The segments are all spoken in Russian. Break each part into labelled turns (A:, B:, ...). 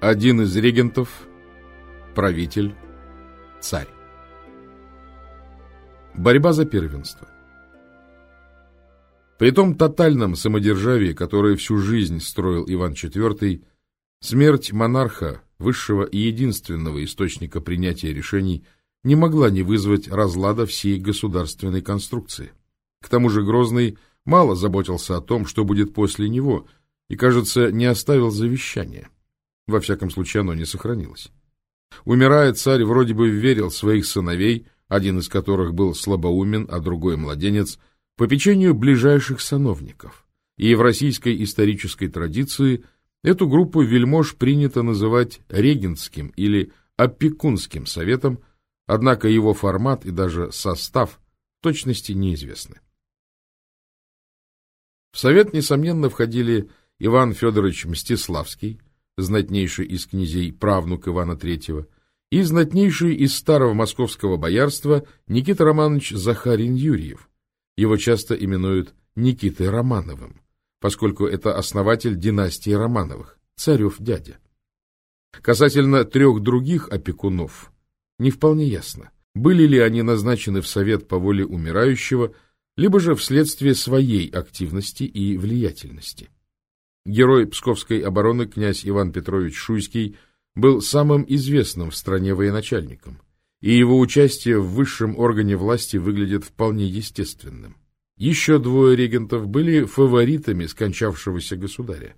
A: Один из регентов, правитель, царь. Борьба за первенство. При том тотальном самодержавии, которое всю жизнь строил Иван IV, смерть монарха, высшего и единственного источника принятия решений, не могла не вызвать разлада всей государственной конструкции. К тому же Грозный мало заботился о том, что будет после него, и, кажется, не оставил завещания. Во всяком случае, оно не сохранилось. Умирая, царь вроде бы верил своих сыновей, один из которых был слабоумен, а другой младенец, по печенью ближайших сановников. И в российской исторической традиции эту группу вельмож принято называть регентским или опекунским советом, однако его формат и даже состав точности неизвестны. В совет, несомненно, входили Иван Федорович Мстиславский, знатнейший из князей, правнук Ивана III, и знатнейший из старого московского боярства Никита Романович Захарин Юрьев. Его часто именуют Никитой Романовым, поскольку это основатель династии Романовых, царев дядя. Касательно трех других опекунов, не вполне ясно, были ли они назначены в совет по воле умирающего, либо же вследствие своей активности и влиятельности. Герой Псковской обороны князь Иван Петрович Шуйский был самым известным в стране военачальником, и его участие в высшем органе власти выглядит вполне естественным. Еще двое регентов были фаворитами скончавшегося государя.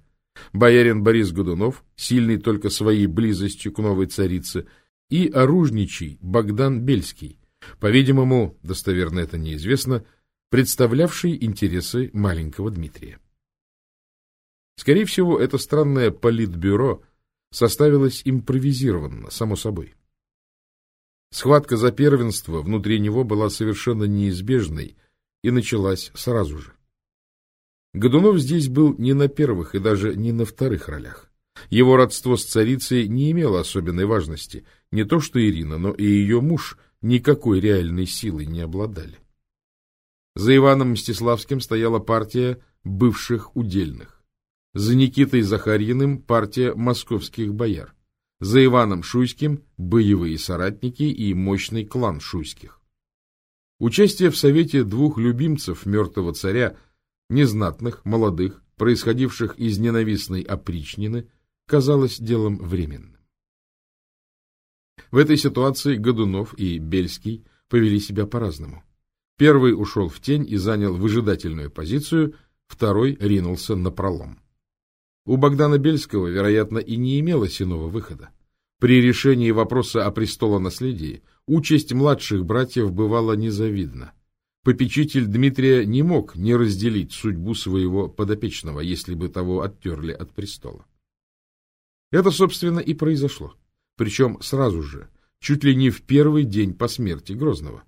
A: Боярин Борис Годунов, сильный только своей близостью к новой царице, и оружничий Богдан Бельский, по-видимому, достоверно это неизвестно, представлявший интересы маленького Дмитрия. Скорее всего, это странное политбюро составилось импровизированно, само собой. Схватка за первенство внутри него была совершенно неизбежной и началась сразу же. Годунов здесь был не на первых и даже не на вторых ролях. Его родство с царицей не имело особенной важности. Не то что Ирина, но и ее муж никакой реальной силой не обладали. За Иваном Мстиславским стояла партия бывших удельных. За Никитой Захарьиным партия московских бояр. За Иваном Шуйским боевые соратники и мощный клан Шуйских. Участие в совете двух любимцев мертвого царя, незнатных, молодых, происходивших из ненавистной опричнины, казалось делом временным. В этой ситуации Годунов и Бельский повели себя по-разному. Первый ушел в тень и занял выжидательную позицию, второй ринулся на пролом. У Богдана Бельского, вероятно, и не имелось иного выхода. При решении вопроса о престолонаследии участь младших братьев бывала незавидна. Попечитель Дмитрия не мог не разделить судьбу своего подопечного, если бы того оттерли от престола. Это, собственно, и произошло. Причем сразу же, чуть ли не в первый день по смерти Грозного.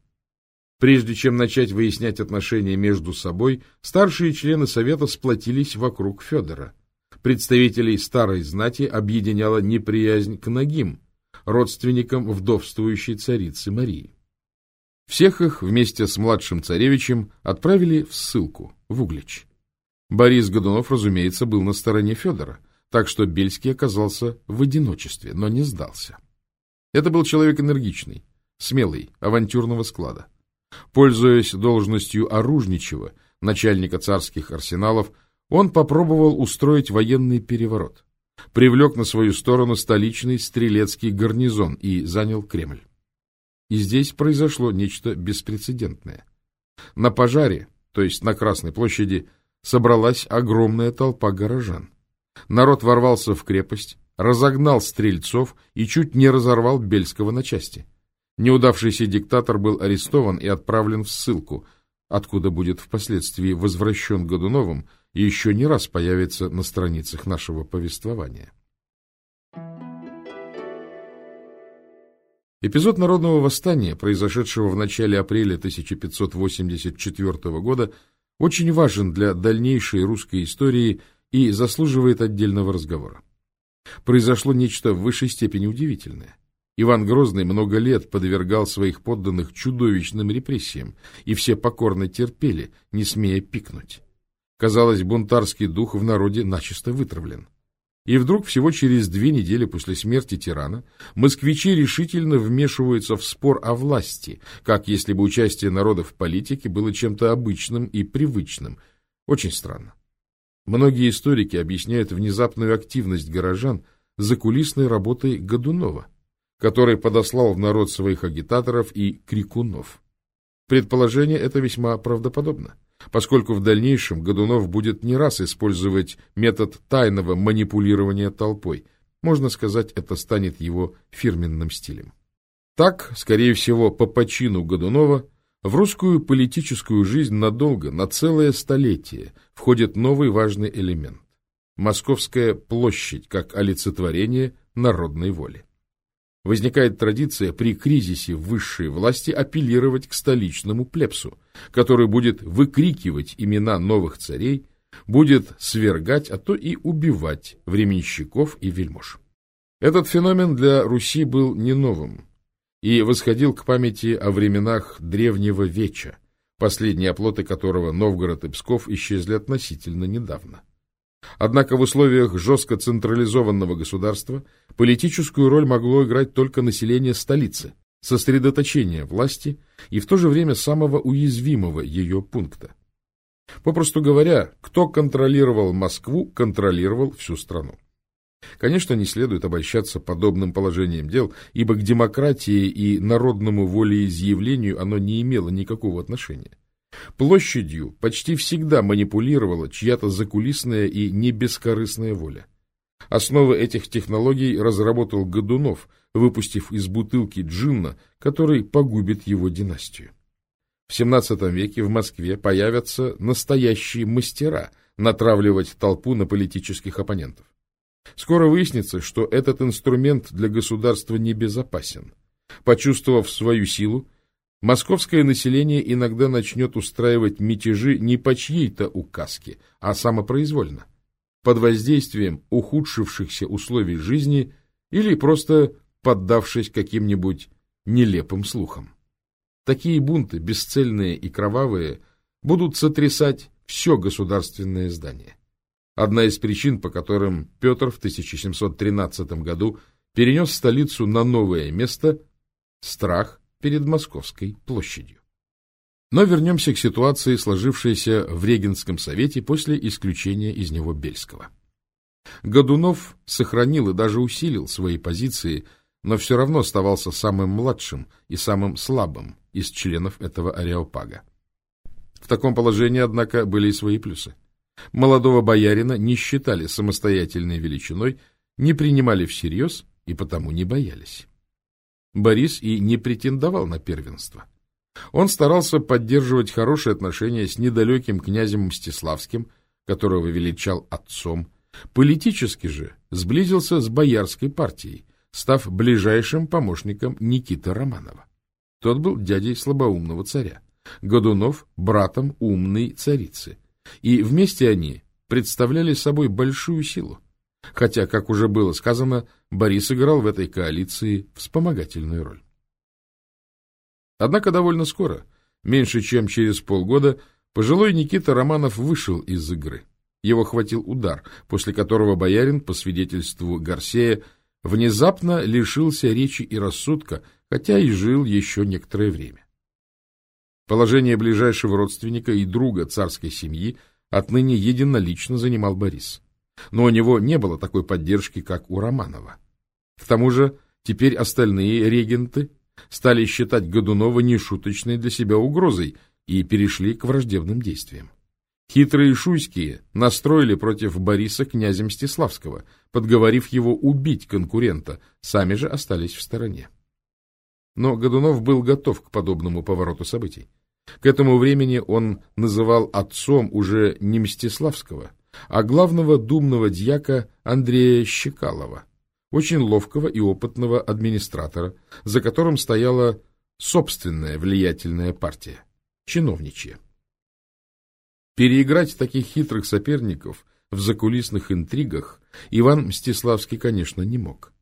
A: Прежде чем начать выяснять отношения между собой, старшие члены Совета сплотились вокруг Федора – Представителей старой знати объединяла неприязнь к ногим, родственникам вдовствующей царицы Марии. Всех их вместе с младшим царевичем отправили в ссылку, в Углич. Борис Годунов, разумеется, был на стороне Федора, так что Бельский оказался в одиночестве, но не сдался. Это был человек энергичный, смелый, авантюрного склада. Пользуясь должностью оружничего, начальника царских арсеналов, он попробовал устроить военный переворот, привлек на свою сторону столичный стрелецкий гарнизон и занял Кремль. И здесь произошло нечто беспрецедентное. На пожаре, то есть на Красной площади, собралась огромная толпа горожан. Народ ворвался в крепость, разогнал стрельцов и чуть не разорвал Бельского на части. Неудавшийся диктатор был арестован и отправлен в ссылку, откуда будет впоследствии возвращен Годуновым и еще не раз появится на страницах нашего повествования. Эпизод народного восстания, произошедшего в начале апреля 1584 года, очень важен для дальнейшей русской истории и заслуживает отдельного разговора. Произошло нечто в высшей степени удивительное. Иван Грозный много лет подвергал своих подданных чудовищным репрессиям, и все покорно терпели, не смея пикнуть. Казалось, бунтарский дух в народе начисто вытравлен. И вдруг, всего через две недели после смерти тирана, москвичи решительно вмешиваются в спор о власти, как если бы участие народа в политике было чем-то обычным и привычным. Очень странно. Многие историки объясняют внезапную активность горожан закулисной работой Годунова, который подослал в народ своих агитаторов и крикунов. Предположение это весьма правдоподобно поскольку в дальнейшем Годунов будет не раз использовать метод тайного манипулирования толпой. Можно сказать, это станет его фирменным стилем. Так, скорее всего, по почину Годунова, в русскую политическую жизнь надолго, на целое столетие, входит новый важный элемент – Московская площадь как олицетворение народной воли возникает традиция при кризисе высшей власти апеллировать к столичному плебсу, который будет выкрикивать имена новых царей, будет свергать, а то и убивать временщиков и вельмож. Этот феномен для Руси был не новым и восходил к памяти о временах древнего веча, последние оплоты которого Новгород и Псков исчезли относительно недавно. Однако в условиях жестко централизованного государства политическую роль могло играть только население столицы, сосредоточение власти и в то же время самого уязвимого ее пункта. Попросту говоря, кто контролировал Москву, контролировал всю страну. Конечно, не следует обольщаться подобным положением дел, ибо к демократии и народному волеизъявлению оно не имело никакого отношения. Площадью почти всегда манипулировала чья-то закулисная и небескорыстная воля. Основы этих технологий разработал Годунов, выпустив из бутылки джинна, который погубит его династию. В XVII веке в Москве появятся настоящие мастера натравливать толпу на политических оппонентов. Скоро выяснится, что этот инструмент для государства небезопасен. Почувствовав свою силу, Московское население иногда начнет устраивать мятежи не по чьей-то указке, а самопроизвольно, под воздействием ухудшившихся условий жизни или просто поддавшись каким-нибудь нелепым слухам. Такие бунты, бесцельные и кровавые, будут сотрясать все государственное здание. Одна из причин, по которым Петр в 1713 году перенес столицу на новое место – страх перед Московской площадью. Но вернемся к ситуации, сложившейся в Регенском совете после исключения из него Бельского. Годунов сохранил и даже усилил свои позиции, но все равно оставался самым младшим и самым слабым из членов этого ареопага. В таком положении, однако, были и свои плюсы. Молодого боярина не считали самостоятельной величиной, не принимали всерьез и потому не боялись. Борис и не претендовал на первенство. Он старался поддерживать хорошие отношения с недалеким князем Мстиславским, которого величал отцом, политически же сблизился с боярской партией, став ближайшим помощником Никиты Романова. Тот был дядей слабоумного царя, Годунов — братом умной царицы, и вместе они представляли собой большую силу. Хотя, как уже было сказано, Борис играл в этой коалиции вспомогательную роль. Однако довольно скоро, меньше чем через полгода, пожилой Никита Романов вышел из игры. Его хватил удар, после которого боярин, по свидетельству Гарсея, внезапно лишился речи и рассудка, хотя и жил еще некоторое время. Положение ближайшего родственника и друга царской семьи отныне единолично занимал Борис но у него не было такой поддержки, как у Романова. К тому же теперь остальные регенты стали считать Годунова нешуточной для себя угрозой и перешли к враждебным действиям. Хитрые шуйские настроили против Бориса князя Мстиславского, подговорив его убить конкурента, сами же остались в стороне. Но Годунов был готов к подобному повороту событий. К этому времени он называл отцом уже не Мстиславского, а главного думного дьяка Андрея Щекалова, очень ловкого и опытного администратора, за которым стояла собственная влиятельная партия, чиновничья. Переиграть таких хитрых соперников в закулисных интригах Иван Мстиславский, конечно, не мог.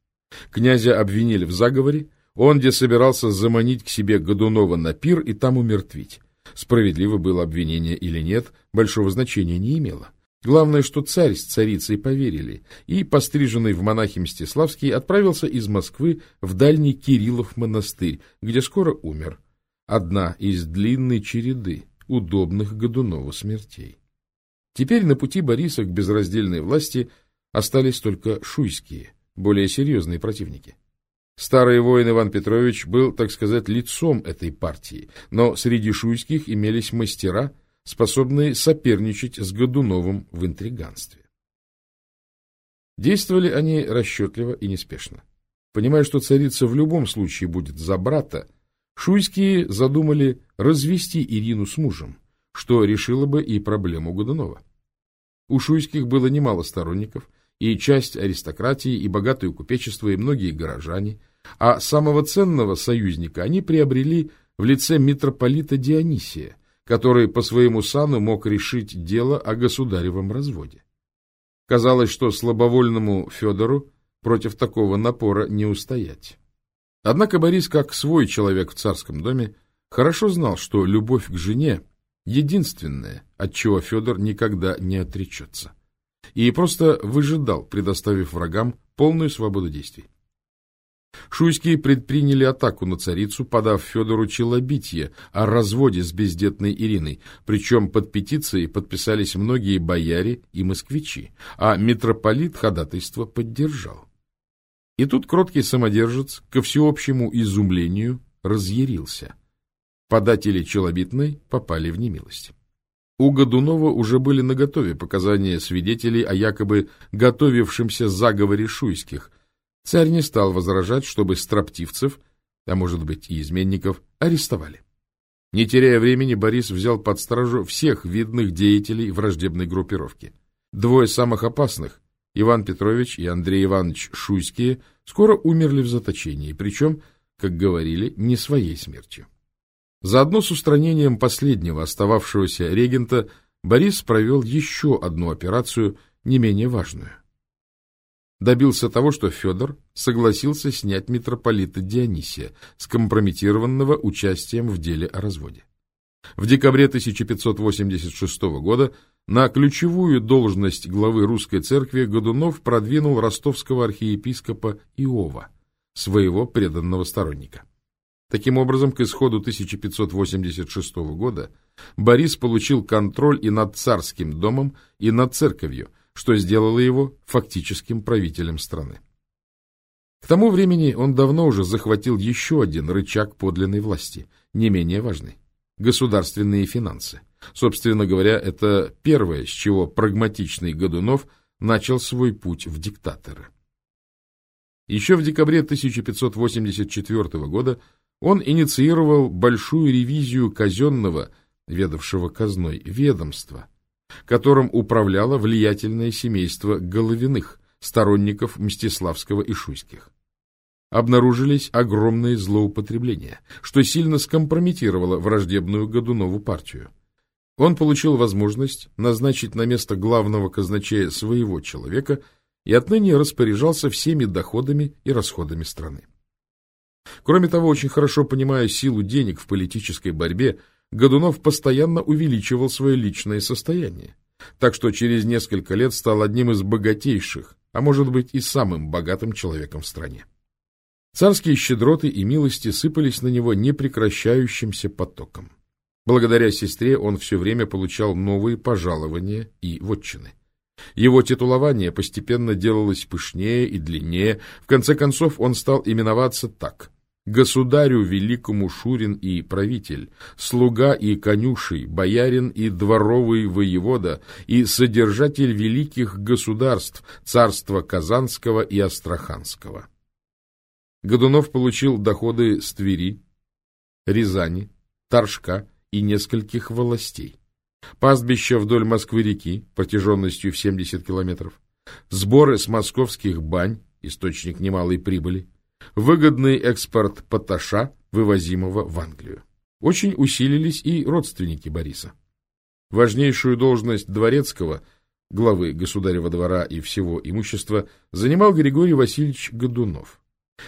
A: Князя обвинили в заговоре, он где собирался заманить к себе Годунова на пир и там умертвить. Справедливо было обвинение или нет, большого значения не имело. Главное, что царь с царицей поверили, и, постриженный в монахи Мстиславский, отправился из Москвы в дальний Кириллов монастырь, где скоро умер. Одна из длинной череды удобных Годунову смертей. Теперь на пути Бориса к безраздельной власти остались только шуйские, более серьезные противники. Старый воин Иван Петрович был, так сказать, лицом этой партии, но среди шуйских имелись мастера – способные соперничать с Годуновым в интриганстве. Действовали они расчетливо и неспешно. Понимая, что царица в любом случае будет за брата, шуйские задумали развести Ирину с мужем, что решило бы и проблему Годунова. У шуйских было немало сторонников, и часть аристократии, и богатое купечество, и многие горожане, а самого ценного союзника они приобрели в лице митрополита Дионисия, который по своему сану мог решить дело о государевом разводе. Казалось, что слабовольному Федору против такого напора не устоять. Однако Борис, как свой человек в царском доме, хорошо знал, что любовь к жене — единственное, от чего Федор никогда не отречется, и просто выжидал, предоставив врагам полную свободу действий. Шуйские предприняли атаку на царицу, подав Федору челобитие о разводе с бездетной Ириной, причем под петицией подписались многие бояре и москвичи, а митрополит ходатайство поддержал. И тут кроткий самодержец, ко всеобщему изумлению, разъярился. Податели челобитной попали в немилость. У Годунова уже были наготове показания свидетелей о якобы готовившемся заговоре шуйских – Царь не стал возражать, чтобы строптивцев, а может быть и изменников, арестовали. Не теряя времени, Борис взял под стражу всех видных деятелей враждебной группировки. Двое самых опасных, Иван Петрович и Андрей Иванович Шуйские, скоро умерли в заточении, причем, как говорили, не своей смертью. Заодно с устранением последнего остававшегося регента Борис провел еще одну операцию, не менее важную добился того, что Федор согласился снять митрополита Дионисия, скомпрометированного участием в деле о разводе. В декабре 1586 года на ключевую должность главы русской церкви Годунов продвинул ростовского архиепископа Иова, своего преданного сторонника. Таким образом, к исходу 1586 года Борис получил контроль и над царским домом, и над церковью – что сделало его фактическим правителем страны. К тому времени он давно уже захватил еще один рычаг подлинной власти, не менее важный – государственные финансы. Собственно говоря, это первое, с чего прагматичный Годунов начал свой путь в диктаторы. Еще в декабре 1584 года он инициировал большую ревизию казенного, ведавшего казной, ведомства, которым управляло влиятельное семейство Головиных, сторонников Мстиславского и Шуйских. Обнаружились огромные злоупотребления, что сильно скомпрометировало враждебную Годунову партию. Он получил возможность назначить на место главного казначея своего человека и отныне распоряжался всеми доходами и расходами страны. Кроме того, очень хорошо понимая силу денег в политической борьбе, Годунов постоянно увеличивал свое личное состояние, так что через несколько лет стал одним из богатейших, а может быть и самым богатым человеком в стране. Царские щедроты и милости сыпались на него непрекращающимся потоком. Благодаря сестре он все время получал новые пожалования и вотчины. Его титулование постепенно делалось пышнее и длиннее, в конце концов он стал именоваться так государю великому Шурин и правитель, слуга и конюший, боярин и дворовый воевода и содержатель великих государств, царства Казанского и Астраханского. Годунов получил доходы с Твери, Рязани, Торжка и нескольких властей, пастбища вдоль Москвы-реки протяженностью в 70 километров, сборы с московских бань, источник немалой прибыли, выгодный экспорт поташа, вывозимого в Англию. Очень усилились и родственники Бориса. Важнейшую должность дворецкого, главы государева двора и всего имущества, занимал Григорий Васильевич Годунов.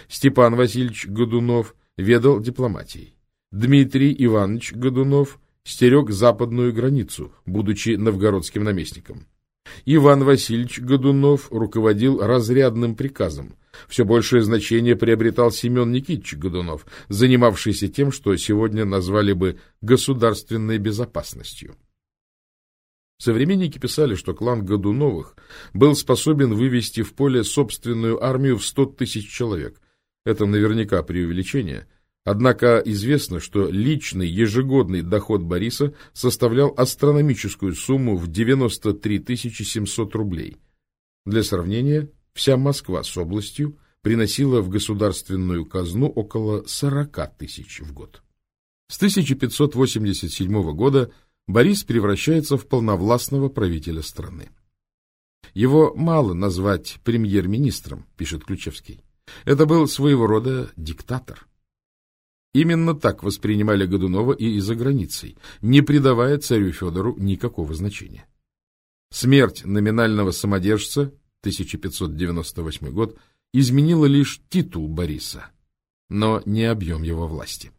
A: Степан Васильевич Годунов ведал дипломатией. Дмитрий Иванович Годунов стерег западную границу, будучи новгородским наместником. Иван Васильевич Годунов руководил разрядным приказом. Все большее значение приобретал Семен Никитич Годунов, занимавшийся тем, что сегодня назвали бы государственной безопасностью. Современники писали, что клан Годуновых был способен вывести в поле собственную армию в 100 тысяч человек. Это наверняка преувеличение. Однако известно, что личный ежегодный доход Бориса составлял астрономическую сумму в 93 700 рублей. Для сравнения, вся Москва с областью приносила в государственную казну около 40 тысяч в год. С 1587 года Борис превращается в полновластного правителя страны. Его мало назвать премьер-министром, пишет Ключевский. Это был своего рода диктатор. Именно так воспринимали Годунова и за границей, не придавая царю Федору никакого значения. Смерть номинального самодержца, 1598 год, изменила лишь титул Бориса, но не объем его власти.